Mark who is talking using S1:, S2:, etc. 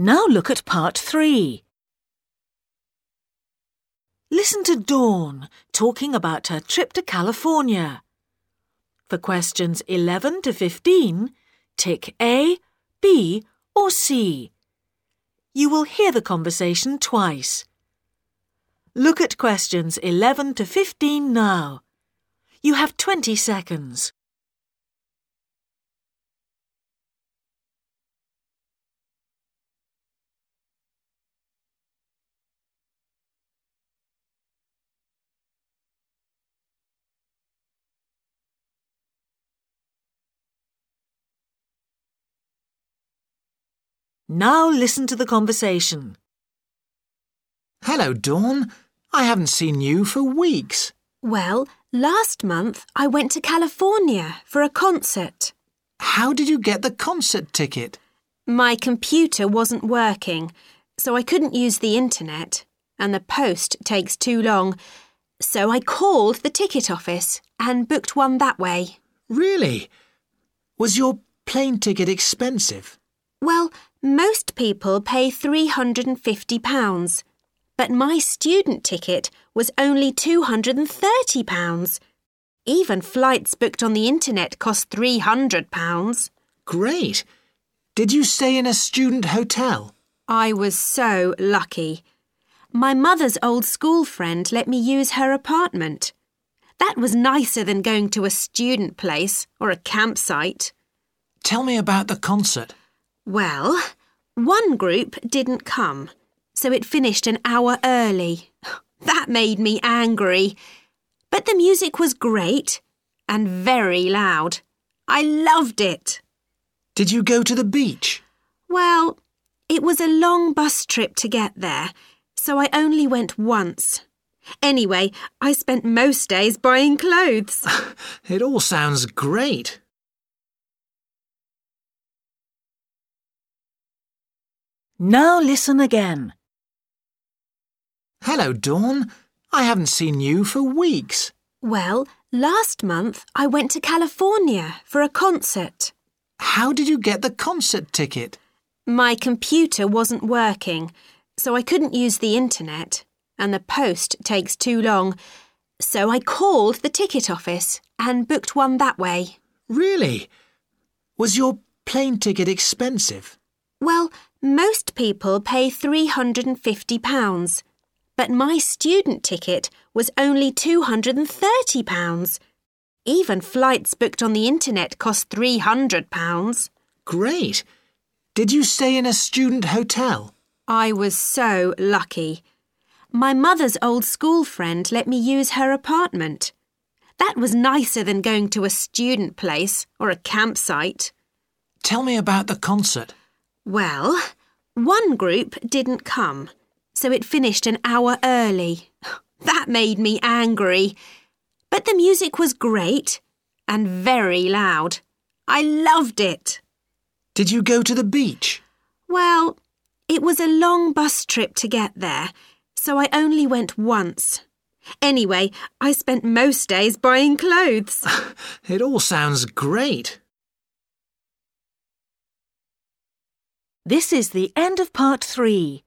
S1: Now look at part three. Listen to Dawn talking about her trip to California. For questions 11 to 15, tick A, B, or C. You will hear the conversation twice. Look at questions 11 to 15 now. You have 20 seconds. Now listen to the conversation.
S2: Hello, Dawn. I haven't seen you for weeks.
S3: Well, last month I went to California for a concert.
S2: How did you get the concert ticket?
S3: My computer wasn't working, so I couldn't use the internet, and the post takes too long. So I called the ticket office and booked one that way.
S2: Really? Was your plane ticket expensive?
S3: Well, most people pay £350, but my student ticket was only £230. Even flights booked on the internet cost £300.
S2: Great. Did you stay in a student hotel?
S3: I was so lucky. My mother's old school friend let me use her apartment. That was nicer than going to a student place or a campsite.
S2: Tell me about the concert.
S3: Well, one group didn't come, so it finished an hour early. That made me angry. But the music was great and very loud. I loved it.
S2: Did you go to the beach?
S3: Well, it was a long bus trip to get there, so I only went once. Anyway, I spent most days buying clothes.
S2: It all sounds great.
S1: Now listen again.
S2: Hello, Dawn. I haven't seen you for weeks.
S3: well, last month I went to California for a concert.
S2: How did you get the concert ticket?
S3: My computer wasn't working, so I couldn't use the internet, and the post takes too long. So I called the ticket office and booked one that way.
S2: Really? Was your plane ticket expensive?
S3: Well, most people pay £350, but my student ticket was only £230. Even flights booked on the internet cost £300.
S2: Great. Did you stay in a student hotel?
S3: I was so lucky. My mother's old school friend let me use her apartment. That was nicer than going to a student place or a campsite.
S2: Tell me about the concert.
S3: Well, one group didn't come, so it finished an hour early. That made me angry. But the music was great and very loud. I loved it.
S2: Did you go to the beach?
S3: Well, it was a long bus trip to get there, so I only went once. Anyway, I spent most days buying clothes.
S2: It all sounds great.
S1: This is the end of part three.